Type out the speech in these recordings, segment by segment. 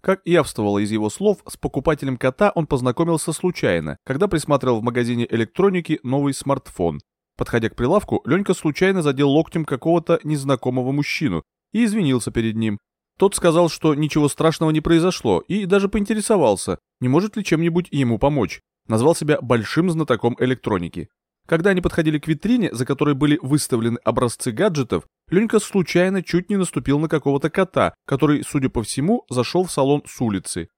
Как явствовало из его слов, с покупателем кота он познакомился случайно, когда присматривал в магазине электроники новый смартфон. Подходя к прилавку, Ленька случайно задел локтем какого-то незнакомого мужчину и извинился перед ним. Тот сказал, что ничего страшного не произошло, и даже поинтересовался, не может ли чем-нибудь ему помочь. Назвал себя большим знатоком электроники. Когда они подходили к витрине, за которой были выставлены образцы гаджетов, Ленька случайно чуть не наступил на какого-то кота, который, судя по всему, зашел в салон с улицы.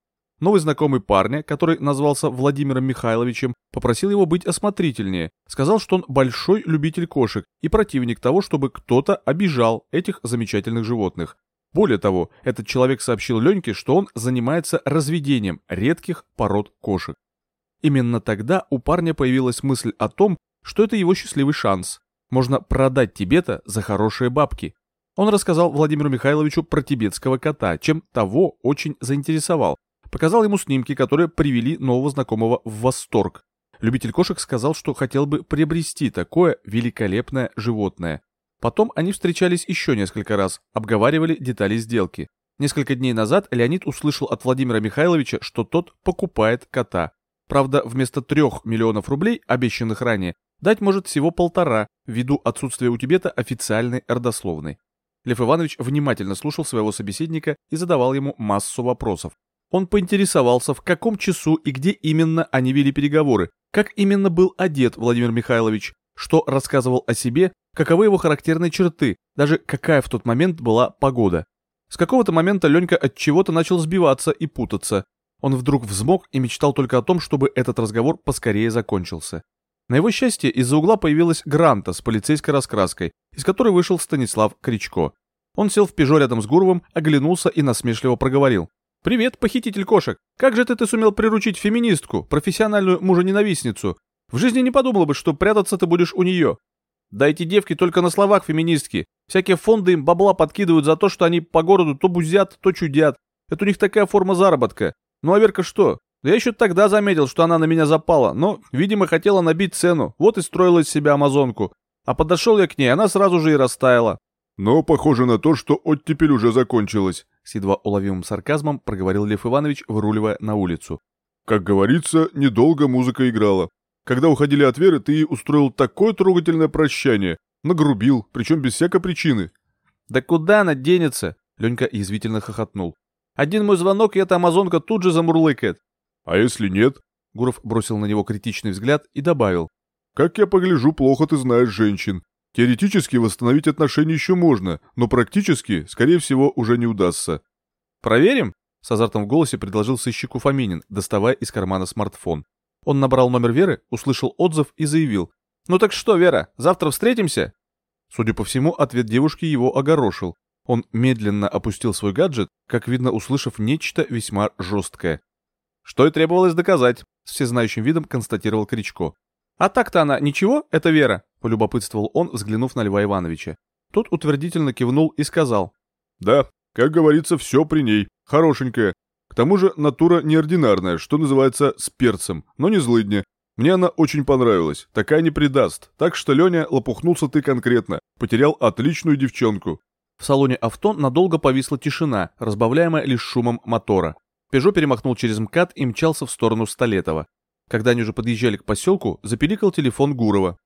Новый знакомый парня, который назвался Владимиром Михайловичем, попросил его быть осмотрительнее, сказал, что он большой любитель кошек и противник того, чтобы кто-то обижал этих замечательных животных. Более того, этот человек сообщил Леньке, что он занимается разведением редких пород кошек. Именно тогда у парня появилась мысль о том, что это его счастливый шанс. Можно продать Тибета за хорошие бабки. Он рассказал Владимиру Михайловичу про тибетского кота, чем того очень заинтересовал. Показал ему снимки, которые привели нового знакомого в восторг. Любитель кошек сказал, что хотел бы приобрести такое великолепное животное. Потом они встречались еще несколько раз, обговаривали детали сделки. Несколько дней назад Леонид услышал от Владимира Михайловича, что тот покупает кота. Правда, вместо трех миллионов рублей, обещанных ранее, дать может всего полтора, ввиду отсутствия у Тибета официальной родословной. Лев Иванович внимательно слушал своего собеседника и задавал ему массу вопросов. Он поинтересовался, в каком часу и где именно они вели переговоры, как именно был одет Владимир Михайлович, что рассказывал о себе, каковы его характерные черты, даже какая в тот момент была погода. С какого-то момента Ленька от чего-то начал сбиваться и путаться. Он вдруг взмок и мечтал только о том, чтобы этот разговор поскорее закончился. На его счастье из-за угла появилась Гранта с полицейской раскраской, из которой вышел Станислав Кричко. Он сел в пижо рядом с Гуровым, оглянулся и насмешливо проговорил. «Привет, похититель кошек! Как же ты, ты сумел приручить феминистку, профессиональную мужа-ненавистницу? В жизни не подумала бы, что прятаться ты будешь у нее. Да эти девки только на словах феминистки. Всякие фонды им бабла подкидывают за то, что они по городу то бузят, то чудят. Это у них такая форма заработка. Ну а Верка что? Да я еще тогда заметил, что она на меня запала, но, видимо, хотела набить цену, вот и строила из себя амазонку. А подошел я к ней, она сразу же и растаяла. Но похоже на то, что оттепель уже закончилась. С едва уловимым сарказмом проговорил Лев Иванович, выруливая на улицу. Как говорится, недолго музыка играла. Когда уходили от Веры, ты устроил такое трогательное прощание. Нагрубил, причем без всякой причины. Да куда она денется? Ленька язвительно хохотнул. Один мой звонок, и эта амазонка тут же замурлыкает. А если нет? Гуров бросил на него критичный взгляд и добавил. Как я погляжу, плохо ты знаешь женщин. Теоретически восстановить отношения еще можно, но практически, скорее всего, уже не удастся. Проверим? С азартом в голосе предложил сыщику Фоминин, доставая из кармана смартфон. Он набрал номер Веры, услышал отзыв и заявил. «Ну так что, Вера, завтра встретимся?» Судя по всему, ответ девушки его огорошил. Он медленно опустил свой гаджет, как видно, услышав нечто весьма жесткое. Что и требовалось доказать, с всезнающим видом констатировал Кричко. «А так-то она ничего, это Вера?» – полюбопытствовал он, взглянув на Льва Ивановича. Тот утвердительно кивнул и сказал. «Да, как говорится, все при ней. Хорошенькая. К тому же натура неординарная, что называется, с перцем, но не злыдня. Мне она очень понравилась, такая не предаст. Так что, Леня, лопухнулся ты конкретно. Потерял отличную девчонку. В салоне авто надолго повисла тишина, разбавляемая лишь шумом мотора. Пежо перемахнул через МКАД и мчался в сторону Столетова. Когда они уже подъезжали к поселку, запиликал телефон Гурова.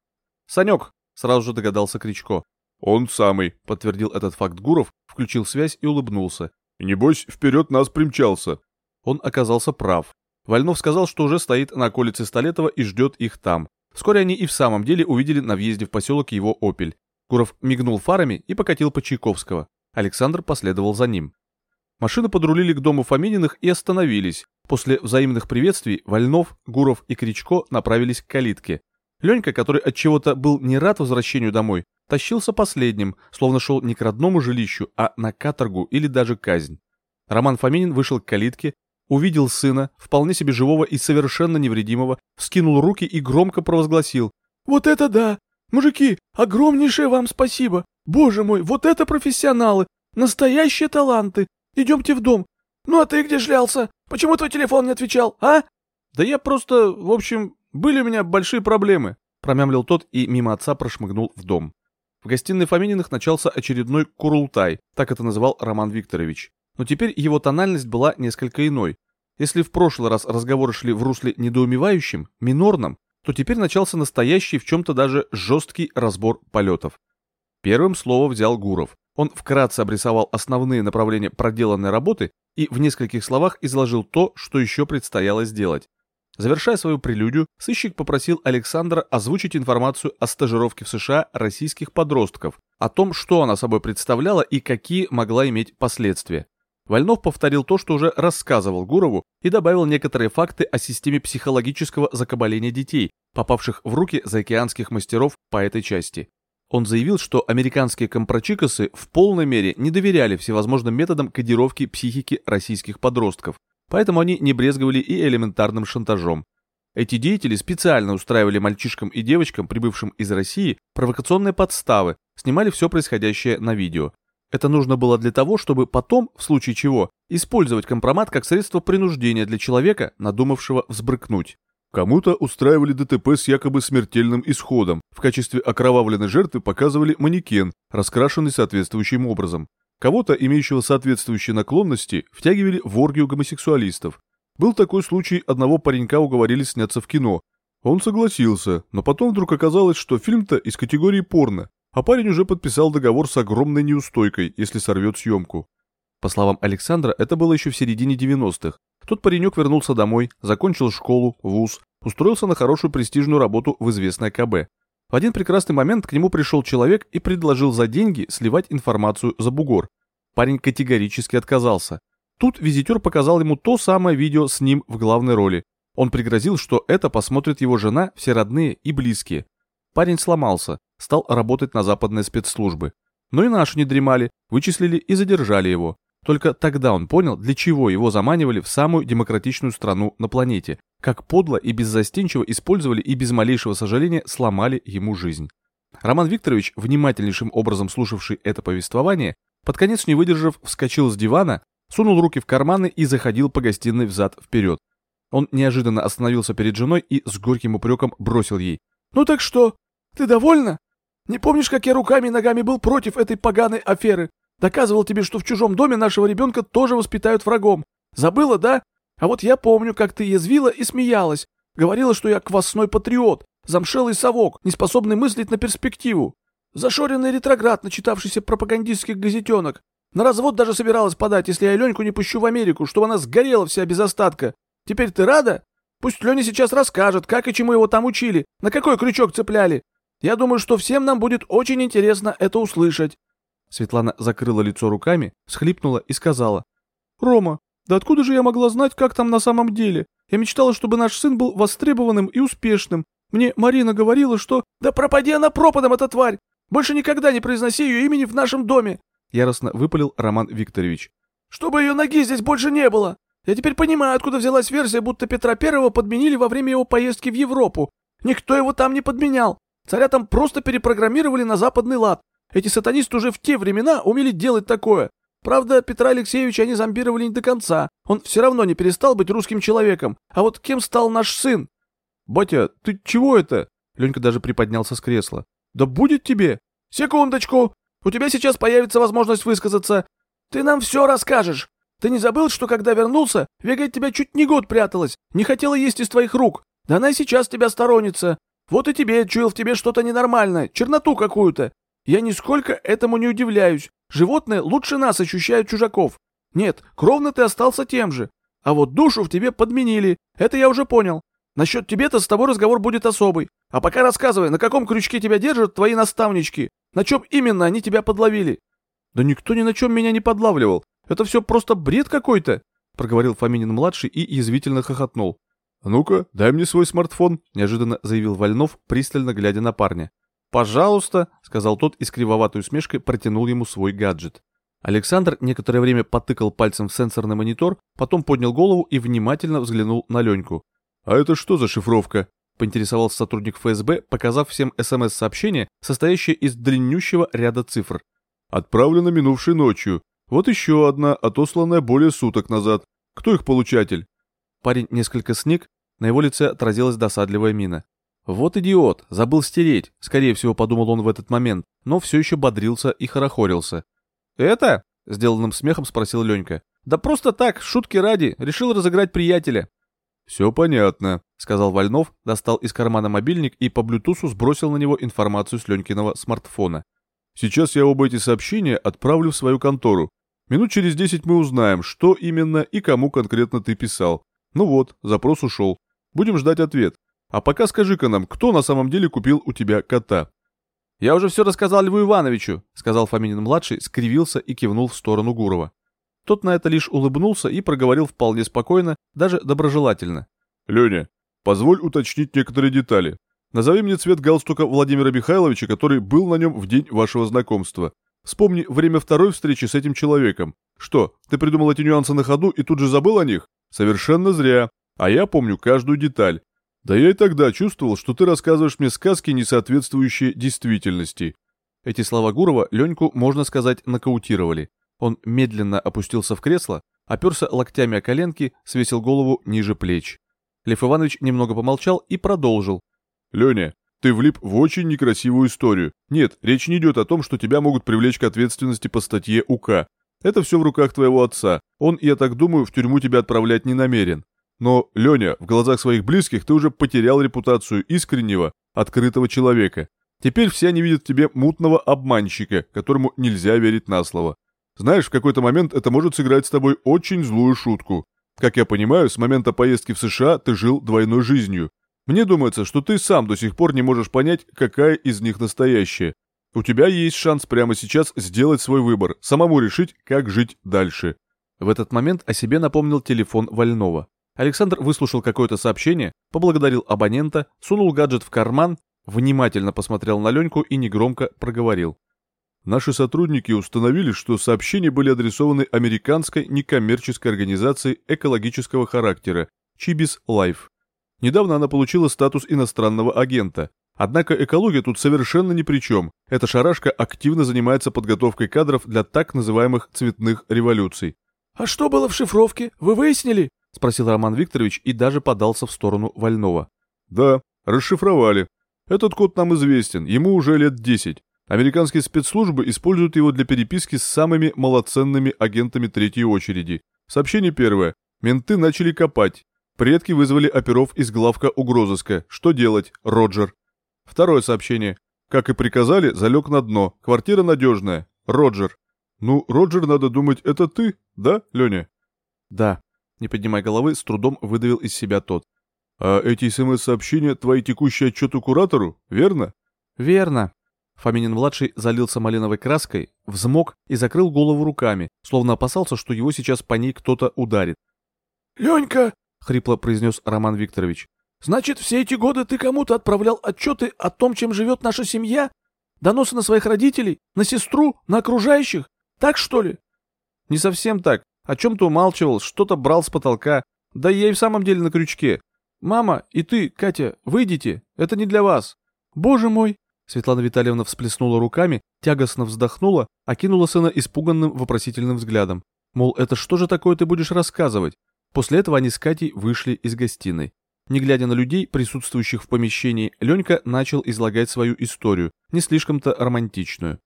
«Санек!» — сразу же догадался Кричко. «Он самый», — подтвердил этот факт Гуров, включил связь и улыбнулся. Небось, вперед нас примчался. Он оказался прав. Вольнов сказал, что уже стоит на околице Столетова и ждет их там. Вскоре они и в самом деле увидели на въезде в поселок его «Опель». Гуров мигнул фарами и покатил по Чайковского. Александр последовал за ним. Машины подрулили к дому Фомининых и остановились. После взаимных приветствий Вольнов, Гуров и Кричко направились к калитке. Ленька, который от чего-то был не рад возвращению домой, тащился последним, словно шел не к родному жилищу, а на каторгу или даже казнь. Роман Фоминин вышел к калитке, увидел сына, вполне себе живого и совершенно невредимого, вскинул руки и громко провозгласил. «Вот это да! Мужики, огромнейшее вам спасибо! Боже мой, вот это профессионалы! Настоящие таланты! Идемте в дом! Ну а ты где шлялся? Почему твой телефон не отвечал, а?» «Да я просто, в общем, были у меня большие проблемы», промямлил тот и мимо отца прошмыгнул в дом. В гостиной Фомининых начался очередной курултай, так это называл Роман Викторович. но теперь его тональность была несколько иной. Если в прошлый раз разговоры шли в русле недоумевающем, минорном, то теперь начался настоящий в чем-то даже жесткий разбор полетов. Первым слово взял Гуров. Он вкратце обрисовал основные направления проделанной работы и в нескольких словах изложил то, что еще предстояло сделать. Завершая свою прелюдию, сыщик попросил Александра озвучить информацию о стажировке в США российских подростков, о том, что она собой представляла и какие могла иметь последствия. Вольнов повторил то, что уже рассказывал Гурову, и добавил некоторые факты о системе психологического закабаления детей, попавших в руки заокеанских мастеров по этой части. Он заявил, что американские компрочикосы в полной мере не доверяли всевозможным методам кодировки психики российских подростков, поэтому они не брезговали и элементарным шантажом. Эти деятели специально устраивали мальчишкам и девочкам, прибывшим из России, провокационные подставы, снимали все происходящее на видео. Это нужно было для того, чтобы потом, в случае чего, использовать компромат как средство принуждения для человека, надумавшего взбрыкнуть. Кому-то устраивали ДТП с якобы смертельным исходом. В качестве окровавленной жертвы показывали манекен, раскрашенный соответствующим образом. Кого-то, имеющего соответствующие наклонности, втягивали в оргию гомосексуалистов. Был такой случай, одного паренька уговорили сняться в кино. Он согласился, но потом вдруг оказалось, что фильм-то из категории порно, а парень уже подписал договор с огромной неустойкой, если сорвет съемку. По словам Александра, это было еще в середине 90-х. Тот паренек вернулся домой, закончил школу, вуз, устроился на хорошую престижную работу в известной КБ. В один прекрасный момент к нему пришел человек и предложил за деньги сливать информацию за бугор. Парень категорически отказался. Тут визитер показал ему то самое видео с ним в главной роли. Он пригрозил, что это посмотрит его жена, все родные и близкие. Парень сломался, стал работать на западные спецслужбы. Но и наши не дремали, вычислили и задержали его. Только тогда он понял, для чего его заманивали в самую демократичную страну на планете, как подло и беззастенчиво использовали и без малейшего сожаления сломали ему жизнь. Роман Викторович, внимательнейшим образом слушавший это повествование, под конец не выдержав, вскочил с дивана, сунул руки в карманы и заходил по гостиной взад-вперед. Он неожиданно остановился перед женой и с горьким упреком бросил ей. «Ну так что? Ты довольна? Не помнишь, как я руками и ногами был против этой поганой аферы? Доказывал тебе, что в чужом доме нашего ребенка тоже воспитают врагом. Забыла, да? А вот я помню, как ты язвила и смеялась. Говорила, что я квасной патриот, замшелый совок, не способный мыслить на перспективу. Зашоренный ретроград, начитавшийся пропагандистских газетенок. На развод даже собиралась подать, если я Леньку не пущу в Америку, чтобы она сгорела вся без остатка. Теперь ты рада? Пусть Леня сейчас расскажет, как и чему его там учили, на какой крючок цепляли. Я думаю, что всем нам будет очень интересно это услышать. Светлана закрыла лицо руками, схлипнула и сказала. «Рома, да откуда же я могла знать, как там на самом деле? Я мечтала, чтобы наш сын был востребованным и успешным. Мне Марина говорила, что... Да пропади она пропадом, эта тварь! Больше никогда не произноси ее имени в нашем доме!» Яростно выпалил Роман Викторович. «Чтобы ее ноги здесь больше не было! Я теперь понимаю, откуда взялась версия, будто Петра Первого подменили во время его поездки в Европу. Никто его там не подменял. Царя там просто перепрограммировали на западный лад. Эти сатанисты уже в те времена умели делать такое. Правда, Петра Алексеевича они зомбировали не до конца. Он все равно не перестал быть русским человеком. А вот кем стал наш сын? «Батя, ты чего это?» Ленька даже приподнялся с кресла. «Да будет тебе!» «Секундочку! У тебя сейчас появится возможность высказаться. Ты нам все расскажешь. Ты не забыл, что когда вернулся, Вега от тебя чуть не год пряталась, не хотела есть из твоих рук. Да она и сейчас тебя сторонится. Вот и тебе чуял в тебе что-то ненормальное, черноту какую-то. Я нисколько этому не удивляюсь. Животные лучше нас ощущают чужаков. Нет, кровно ты остался тем же. А вот душу в тебе подменили. Это я уже понял. Насчет тебе-то с тобой разговор будет особый. А пока рассказывай, на каком крючке тебя держат твои наставнички? На чем именно они тебя подловили? Да никто ни на чем меня не подлавливал. Это все просто бред какой-то, проговорил Фоминин-младший и язвительно хохотнул. «Ну-ка, дай мне свой смартфон», — неожиданно заявил Вольнов, пристально глядя на парня. «Пожалуйста», — сказал тот и с кривоватой усмешкой протянул ему свой гаджет. Александр некоторое время потыкал пальцем в сенсорный монитор, потом поднял голову и внимательно взглянул на Леньку. «А это что за шифровка?» — поинтересовался сотрудник ФСБ, показав всем СМС-сообщение, состоящее из длиннющего ряда цифр. «Отправлено минувшей ночью. Вот еще одна, отосланная более суток назад. Кто их получатель?» Парень несколько сник, на его лице отразилась досадливая мина. Вот идиот, забыл стереть, скорее всего подумал он в этот момент, но все еще бодрился и хорохорился. «Это?» Сделанным смехом спросил Ленька. «Да просто так, шутки ради, решил разыграть приятеля». «Все понятно», — сказал Вольнов, достал из кармана мобильник и по блютусу сбросил на него информацию с Ленькиного смартфона. «Сейчас я оба эти сообщения отправлю в свою контору. Минут через десять мы узнаем, что именно и кому конкретно ты писал. Ну вот, запрос ушел. Будем ждать ответ. А пока скажи-ка нам, кто на самом деле купил у тебя кота?» «Я уже все рассказал Льву Ивановичу», — сказал Фоминин-младший, скривился и кивнул в сторону Гурова. Тот на это лишь улыбнулся и проговорил вполне спокойно, даже доброжелательно. «Леня, позволь уточнить некоторые детали. Назови мне цвет галстука Владимира Михайловича, который был на нем в день вашего знакомства. Вспомни время второй встречи с этим человеком. Что, ты придумал эти нюансы на ходу и тут же забыл о них? Совершенно зря. А я помню каждую деталь. Да я и тогда чувствовал, что ты рассказываешь мне сказки, не соответствующие действительности. Эти слова Гурова Леньку, можно сказать, нокаутировали. Он медленно опустился в кресло, оперся локтями о коленки, свесил голову ниже плеч. Лев Иванович немного помолчал и продолжил. «Леня, ты влип в очень некрасивую историю. Нет, речь не идет о том, что тебя могут привлечь к ответственности по статье УК. Это все в руках твоего отца. Он, я так думаю, в тюрьму тебя отправлять не намерен. Но, Леня, в глазах своих близких ты уже потерял репутацию искреннего, открытого человека. Теперь все они видят в тебе мутного обманщика, которому нельзя верить на слово. Знаешь, в какой-то момент это может сыграть с тобой очень злую шутку. Как я понимаю, с момента поездки в США ты жил двойной жизнью. Мне думается, что ты сам до сих пор не можешь понять, какая из них настоящая. У тебя есть шанс прямо сейчас сделать свой выбор, самому решить, как жить дальше. В этот момент о себе напомнил телефон Вольного. Александр выслушал какое-то сообщение, поблагодарил абонента, сунул гаджет в карман, внимательно посмотрел на Леньку и негромко проговорил. Наши сотрудники установили, что сообщения были адресованы американской некоммерческой организации экологического характера Chibis Life. Недавно она получила статус иностранного агента. Однако экология тут совершенно ни при чем. Эта шарашка активно занимается подготовкой кадров для так называемых цветных революций. «А что было в шифровке? Вы выяснили?» — спросил Роман Викторович и даже подался в сторону Вольного. «Да, расшифровали. Этот код нам известен, ему уже лет десять. Американские спецслужбы используют его для переписки с самыми малоценными агентами третьей очереди. Сообщение первое. Менты начали копать. Предки вызвали оперов из главка угрозыска. Что делать, Роджер? Второе сообщение. Как и приказали, залег на дно. Квартира надежная. Роджер. Ну, Роджер, надо думать, это ты, да, Леня? Да. Не поднимая головы, с трудом выдавил из себя тот. «А эти СМС-сообщения — твои текущие отчеты куратору, верно?» «Верно». Фоминин-младший залился малиновой краской, взмок и закрыл голову руками, словно опасался, что его сейчас по ней кто-то ударит. «Ленька!» — хрипло произнес Роман Викторович. «Значит, все эти годы ты кому-то отправлял отчеты о том, чем живет наша семья? Доносы на своих родителей? На сестру? На окружающих? Так, что ли?» «Не совсем так. О чем-то умалчивал, что-то брал с потолка. Да я и в самом деле на крючке. Мама и ты, Катя, выйдите. Это не для вас. Боже мой!» Светлана Витальевна всплеснула руками, тягостно вздохнула, окинула сына испуганным вопросительным взглядом. Мол, это что же такое ты будешь рассказывать? После этого они с Катей вышли из гостиной. Не глядя на людей, присутствующих в помещении, Ленька начал излагать свою историю, не слишком-то романтичную.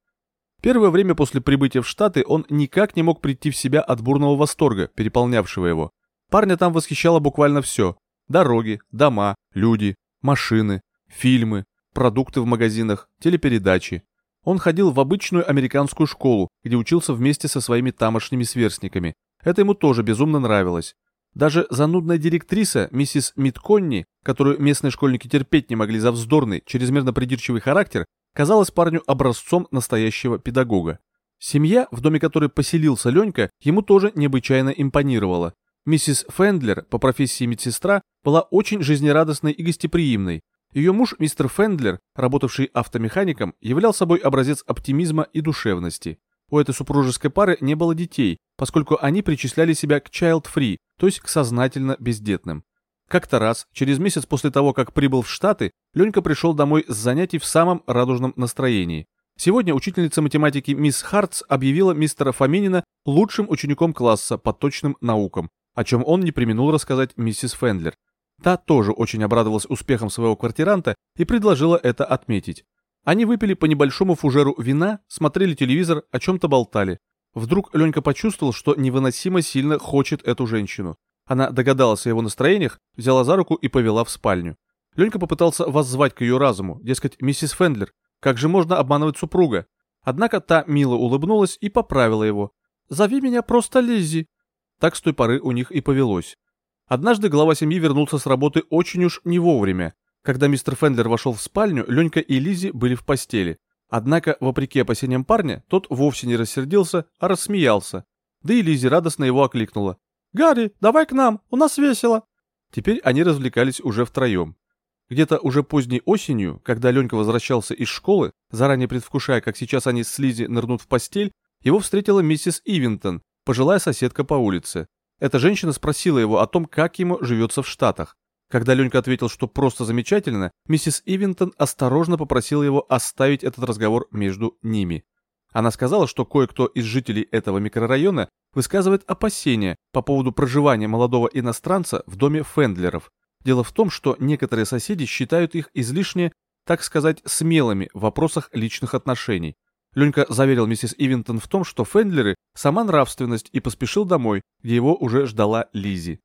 Первое время после прибытия в Штаты он никак не мог прийти в себя от бурного восторга, переполнявшего его. Парня там восхищало буквально все. Дороги, дома, люди, машины, фильмы, продукты в магазинах, телепередачи. Он ходил в обычную американскую школу, где учился вместе со своими тамошними сверстниками. Это ему тоже безумно нравилось. Даже занудная директриса, миссис Митконни, которую местные школьники терпеть не могли за вздорный, чрезмерно придирчивый характер, казалась парню образцом настоящего педагога. Семья, в доме которой поселился Ленька, ему тоже необычайно импонировала. Миссис Фендлер, по профессии медсестра, была очень жизнерадостной и гостеприимной. Ее муж, мистер Фендлер, работавший автомехаником, являл собой образец оптимизма и душевности. У этой супружеской пары не было детей, поскольку они причисляли себя к child-free, то есть к сознательно бездетным. Как-то раз, через месяц после того, как прибыл в Штаты, Ленька пришел домой с занятий в самом радужном настроении. Сегодня учительница математики мисс Хартс объявила мистера Фоминина лучшим учеником класса по точным наукам, о чем он не применул рассказать миссис Фендлер. Та тоже очень обрадовалась успехом своего квартиранта и предложила это отметить. Они выпили по небольшому фужеру вина, смотрели телевизор, о чем-то болтали. Вдруг Ленька почувствовал, что невыносимо сильно хочет эту женщину. Она догадалась о его настроениях, взяла за руку и повела в спальню. Ленька попытался воззвать к ее разуму, дескать, миссис Фендлер, как же можно обманывать супруга? Однако та мило улыбнулась и поправила его. «Зови меня просто Лиззи». Так с той поры у них и повелось. Однажды глава семьи вернулся с работы очень уж не вовремя. Когда мистер Фендлер вошел в спальню, Ленька и Лиззи были в постели. Однако, вопреки опасениям парня, тот вовсе не рассердился, а рассмеялся. Да и Лиззи радостно его окликнула. «Гарри, давай к нам, у нас весело!» Теперь они развлекались уже втроем. Где-то уже поздней осенью, когда Ленька возвращался из школы, заранее предвкушая, как сейчас они с Лизи нырнут в постель, его встретила миссис Ивинтон, пожилая соседка по улице. Эта женщина спросила его о том, как ему живется в Штатах. Когда Ленька ответил, что просто замечательно, миссис Ивинтон осторожно попросила его оставить этот разговор между ними. Она сказала, что кое-кто из жителей этого микрорайона высказывает опасения по поводу проживания молодого иностранца в доме Фендлеров. Дело в том, что некоторые соседи считают их излишне, так сказать, смелыми в вопросах личных отношений. Ленька заверил миссис Ивинтон в том, что Фендлеры – сама нравственность и поспешил домой, где его уже ждала Лизи.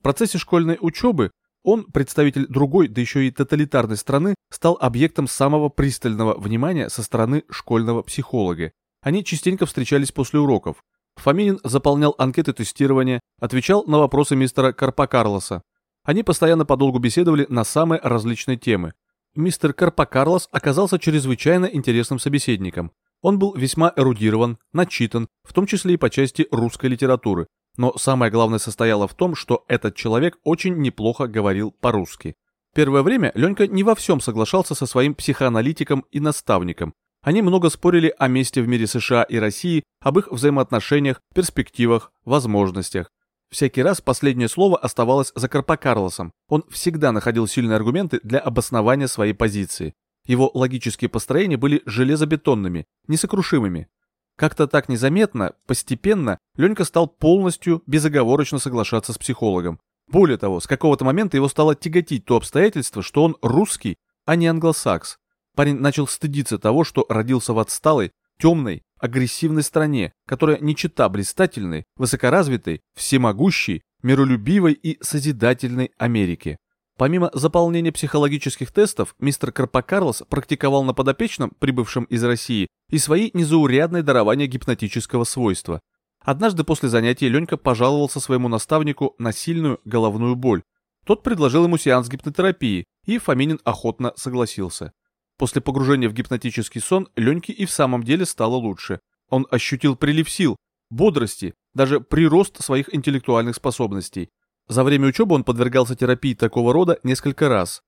В процессе школьной учебы он, представитель другой, да еще и тоталитарной страны, стал объектом самого пристального внимания со стороны школьного психолога. Они частенько встречались после уроков. Фоминин заполнял анкеты тестирования, отвечал на вопросы мистера Карпа Карлоса. Они постоянно подолгу беседовали на самые различные темы. Мистер Карпакарлос оказался чрезвычайно интересным собеседником. Он был весьма эрудирован, начитан, в том числе и по части русской литературы. Но самое главное состояло в том, что этот человек очень неплохо говорил по-русски. Первое время Ленька не во всем соглашался со своим психоаналитиком и наставником. Они много спорили о месте в мире США и России, об их взаимоотношениях, перспективах, возможностях. Всякий раз последнее слово оставалось за Карпакарлосом. Он всегда находил сильные аргументы для обоснования своей позиции. Его логические построения были железобетонными, несокрушимыми. Как-то так незаметно, постепенно, Ленька стал полностью безоговорочно соглашаться с психологом. Более того, с какого-то момента его стало тяготить то обстоятельство, что он русский, а не англосакс. Парень начал стыдиться того, что родился в отсталой, темной, агрессивной стране, которая не чита блистательной, высокоразвитой, всемогущей, миролюбивой и созидательной Америки. Помимо заполнения психологических тестов, мистер Карпакарлос практиковал на подопечном, прибывшем из России, и свои незаурядные дарования гипнотического свойства. Однажды после занятий Ленька пожаловался своему наставнику на сильную головную боль. Тот предложил ему сеанс гипнотерапии, и Фоминин охотно согласился. После погружения в гипнотический сон Леньке и в самом деле стало лучше. Он ощутил прилив сил, бодрости, даже прирост своих интеллектуальных способностей. За время учебы он подвергался терапии такого рода несколько раз.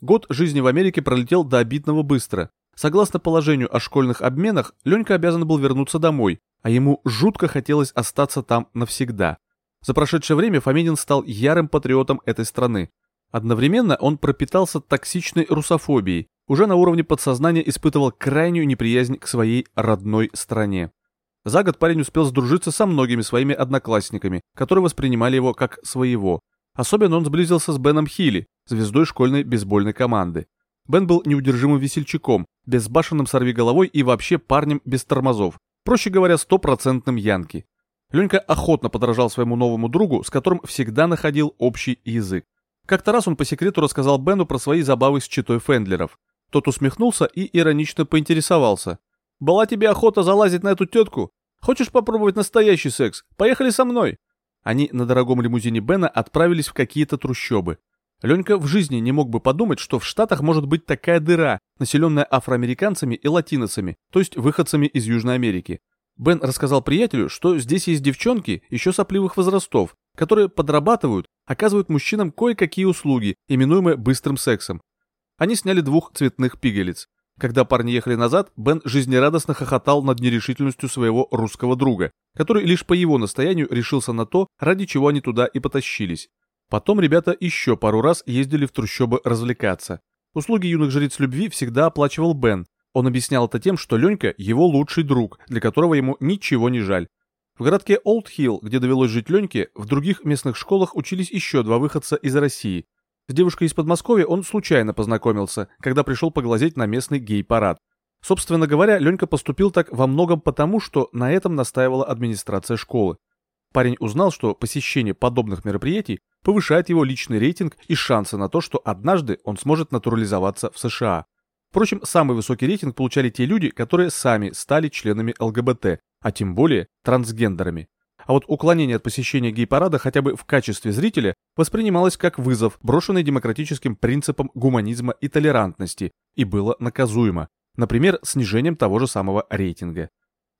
Год жизни в Америке пролетел до обидного быстро. Согласно положению о школьных обменах, Ленька обязан был вернуться домой, а ему жутко хотелось остаться там навсегда. За прошедшее время Фоминин стал ярым патриотом этой страны. Одновременно он пропитался токсичной русофобией, уже на уровне подсознания испытывал крайнюю неприязнь к своей родной стране. За год парень успел сдружиться со многими своими одноклассниками, которые воспринимали его как своего. Особенно он сблизился с Беном Хилли, звездой школьной бейсбольной команды. Бен был неудержимым весельчаком, безбашенным сорвиголовой и вообще парнем без тормозов, проще говоря, стопроцентным янки. Ленька охотно подражал своему новому другу, с которым всегда находил общий язык. Как-то раз он по секрету рассказал Бену про свои забавы с читой Фендлеров. Тот усмехнулся и иронично поинтересовался. «Была тебе охота залазить на эту тетку? Хочешь попробовать настоящий секс? Поехали со мной!» Они на дорогом лимузине Бена отправились в какие-то трущобы. Ленька в жизни не мог бы подумать, что в Штатах может быть такая дыра, населенная афроамериканцами и латиносами, то есть выходцами из Южной Америки. Бен рассказал приятелю, что здесь есть девчонки еще сопливых возрастов, которые подрабатывают, оказывают мужчинам кое-какие услуги, именуемые быстрым сексом. Они сняли двух цветных пигалиц. Когда парни ехали назад, Бен жизнерадостно хохотал над нерешительностью своего русского друга, который лишь по его настоянию решился на то, ради чего они туда и потащились. Потом ребята еще пару раз ездили в трущобы развлекаться. Услуги юных жриц любви всегда оплачивал Бен. Он объяснял это тем, что Ленька – его лучший друг, для которого ему ничего не жаль. В городке Олд-Хилл, где довелось жить Леньке, в других местных школах учились еще два выходца из России – с девушкой из Подмосковья он случайно познакомился, когда пришел поглазеть на местный гей-парад. Собственно говоря, Ленька поступил так во многом потому, что на этом настаивала администрация школы. Парень узнал, что посещение подобных мероприятий повышает его личный рейтинг и шансы на то, что однажды он сможет натурализоваться в США. Впрочем, самый высокий рейтинг получали те люди, которые сами стали членами ЛГБТ, а тем более трансгендерами. А вот уклонение от посещения гей-парада хотя бы в качестве зрителя воспринималось как вызов, брошенный демократическим принципам гуманизма и толерантности, и было наказуемо, например, снижением того же самого рейтинга.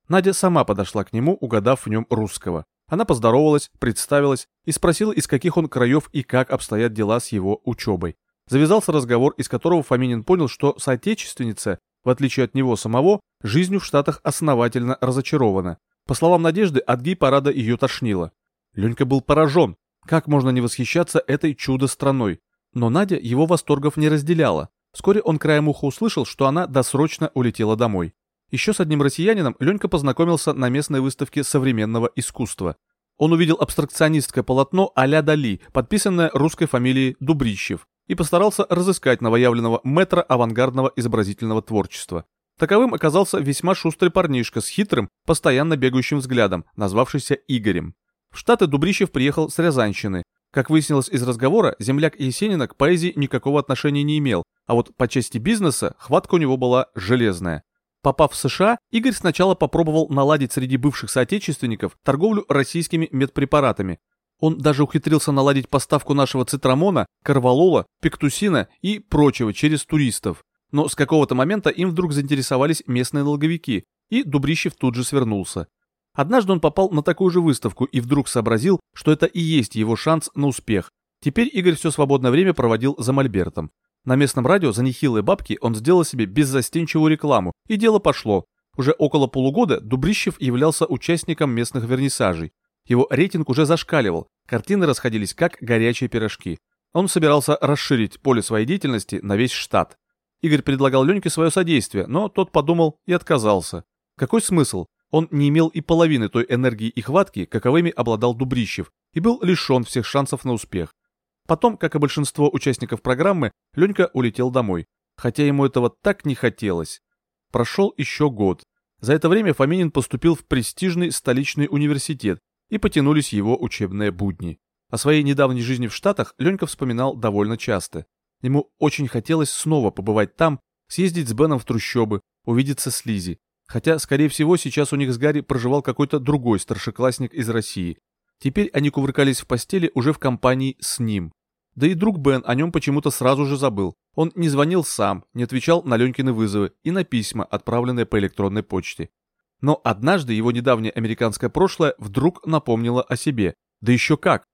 Надя сама подошла к нему, угадав в нем русского. Она поздоровалась, представилась и спросила, из каких он краев и как обстоят дела с его учебой. Завязался разговор, из которого Фоминин понял, что соотечественница, в отличие от него самого, жизнью в Штатах основательно разочарована. По словам Надежды, от гей-парада ее тошнило. Ленька был поражен. Как можно не восхищаться этой чудо-страной? Но Надя его восторгов не разделяла. Вскоре он краем уха услышал, что она досрочно улетела домой. Еще с одним россиянином Ленька познакомился на местной выставке современного искусства. Он увидел абстракционистское полотно а-ля Дали, подписанное русской фамилией Дубрищев, и постарался разыскать новоявленного метра авангардного изобразительного творчества. Таковым оказался весьма шустрый парнишка с хитрым, постоянно бегающим взглядом, назвавшийся Игорем. В Штаты Дубрищев приехал с Рязанщины. Как выяснилось из разговора, земляк Есенина к поэзии никакого отношения не имел, а вот по части бизнеса хватка у него была железная. Попав в США, Игорь сначала попробовал наладить среди бывших соотечественников торговлю российскими медпрепаратами. Он даже ухитрился наладить поставку нашего цитрамона, карвалола, пектусина и прочего через туристов. Но с какого-то момента им вдруг заинтересовались местные налоговики, и Дубрищев тут же свернулся. Однажды он попал на такую же выставку и вдруг сообразил, что это и есть его шанс на успех. Теперь Игорь все свободное время проводил за мольбертом. На местном радио за нехилые бабки он сделал себе беззастенчивую рекламу, и дело пошло. Уже около полугода Дубрищев являлся участником местных вернисажей. Его рейтинг уже зашкаливал, картины расходились как горячие пирожки. Он собирался расширить поле своей деятельности на весь штат. Игорь предлагал Леньке свое содействие, но тот подумал и отказался. Какой смысл? Он не имел и половины той энергии и хватки, каковыми обладал Дубрищев, и был лишен всех шансов на успех. Потом, как и большинство участников программы, Ленька улетел домой, хотя ему этого так не хотелось. Прошел еще год. За это время Фоминин поступил в престижный столичный университет, и потянулись его учебные будни. О своей недавней жизни в Штатах Ленька вспоминал довольно часто. Ему очень хотелось снова побывать там, съездить с Беном в трущобы, увидеться с Лизи. Хотя, скорее всего, сейчас у них с Гарри проживал какой-то другой старшеклассник из России. Теперь они кувыркались в постели уже в компании с ним. Да и друг Бен о нем почему-то сразу же забыл. Он не звонил сам, не отвечал на Ленькины вызовы и на письма, отправленные по электронной почте. Но однажды его недавнее американское прошлое вдруг напомнило о себе. Да еще как!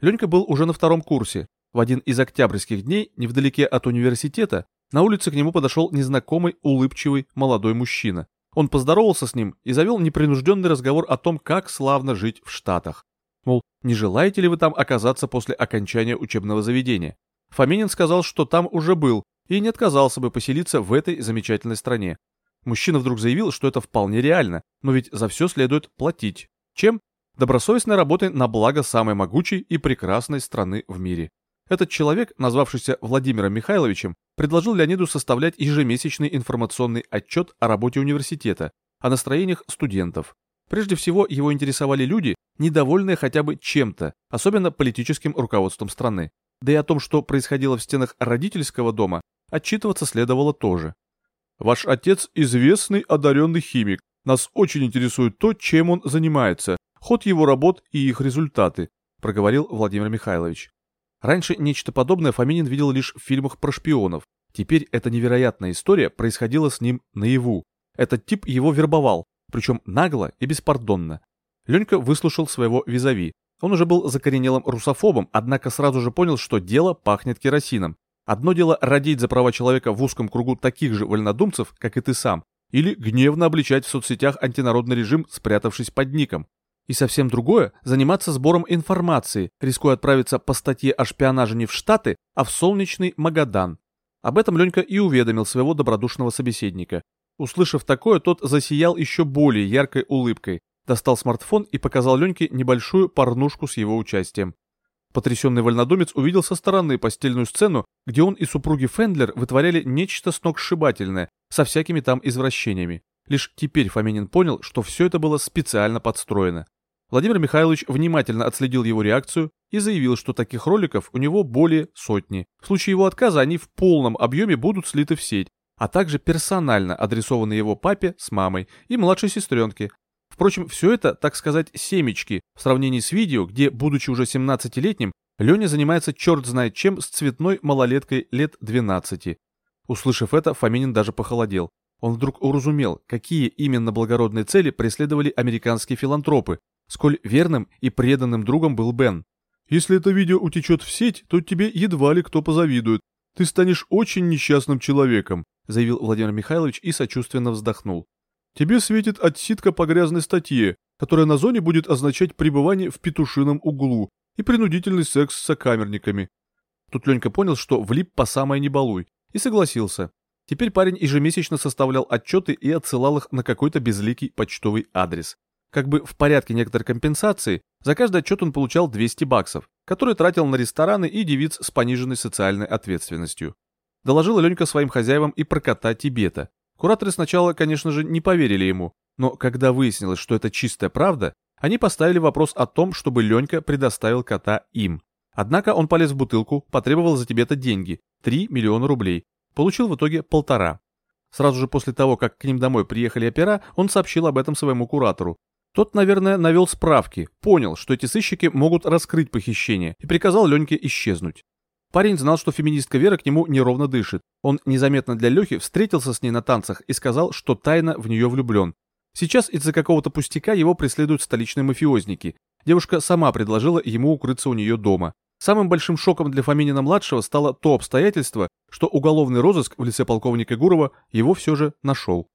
Ленька был уже на втором курсе. В один из октябрьских дней, невдалеке от университета, на улице к нему подошел незнакомый, улыбчивый, молодой мужчина. Он поздоровался с ним и завел непринужденный разговор о том, как славно жить в Штатах. Мол, не желаете ли вы там оказаться после окончания учебного заведения? Фоминин сказал, что там уже был, и не отказался бы поселиться в этой замечательной стране. Мужчина вдруг заявил, что это вполне реально, но ведь за все следует платить. Чем? Добросовестной работой на благо самой могучей и прекрасной страны в мире. Этот человек, назвавшийся Владимиром Михайловичем, предложил Леониду составлять ежемесячный информационный отчет о работе университета, о настроениях студентов. Прежде всего, его интересовали люди, недовольные хотя бы чем-то, особенно политическим руководством страны. Да и о том, что происходило в стенах родительского дома, отчитываться следовало тоже. «Ваш отец известный одаренный химик. Нас очень интересует то, чем он занимается, ход его работ и их результаты», проговорил Владимир Михайлович. Раньше нечто подобное Фоминин видел лишь в фильмах про шпионов. Теперь эта невероятная история происходила с ним наяву. Этот тип его вербовал, причем нагло и беспардонно. Ленька выслушал своего визави. Он уже был закоренелым русофобом, однако сразу же понял, что дело пахнет керосином. Одно дело родить за права человека в узком кругу таких же вольнодумцев, как и ты сам, или гневно обличать в соцсетях антинародный режим, спрятавшись под ником. И совсем другое – заниматься сбором информации, рискуя отправиться по статье о шпионаже не в Штаты, а в солнечный Магадан. Об этом Ленька и уведомил своего добродушного собеседника. Услышав такое, тот засиял еще более яркой улыбкой, достал смартфон и показал Леньке небольшую порнушку с его участием. Потрясенный вольнодумец увидел со стороны постельную сцену, где он и супруги Фендлер вытворяли нечто сногсшибательное, со всякими там извращениями. Лишь теперь Фоминин понял, что все это было специально подстроено. Владимир Михайлович внимательно отследил его реакцию и заявил, что таких роликов у него более сотни. В случае его отказа они в полном объеме будут слиты в сеть, а также персонально адресованы его папе с мамой и младшей сестренке. Впрочем, все это, так сказать, семечки, в сравнении с видео, где, будучи уже 17-летним, Леня занимается черт знает чем с цветной малолеткой лет 12. Услышав это, Фоминин даже похолодел. Он вдруг уразумел, какие именно благородные цели преследовали американские филантропы, сколь верным и преданным другом был Бен. «Если это видео утечет в сеть, то тебе едва ли кто позавидует. Ты станешь очень несчастным человеком», заявил Владимир Михайлович и сочувственно вздохнул. «Тебе светит отсидка по грязной статье, которая на зоне будет означать пребывание в петушином углу и принудительный секс с сокамерниками». Тут Ленька понял, что влип по самое не балуй, и согласился. Теперь парень ежемесячно составлял отчеты и отсылал их на какой-то безликий почтовый адрес. Как бы в порядке некоторой компенсации, за каждый отчет он получал 200 баксов, которые тратил на рестораны и девиц с пониженной социальной ответственностью. Доложила Ленька своим хозяевам и про кота Тибета. Кураторы сначала, конечно же, не поверили ему, но когда выяснилось, что это чистая правда, они поставили вопрос о том, чтобы Ленька предоставил кота им. Однако он полез в бутылку, потребовал за Тибета деньги – 3 миллиона рублей. Получил в итоге полтора. Сразу же после того, как к ним домой приехали опера, он сообщил об этом своему куратору, тот, наверное, навел справки, понял, что эти сыщики могут раскрыть похищение и приказал Леньке исчезнуть. Парень знал, что феминистка Вера к нему неровно дышит. Он незаметно для Лехи встретился с ней на танцах и сказал, что тайно в нее влюблен. Сейчас из-за какого-то пустяка его преследуют столичные мафиозники. Девушка сама предложила ему укрыться у нее дома. Самым большим шоком для Фоминина-младшего стало то обстоятельство, что уголовный розыск в лице полковника Гурова его все же нашел.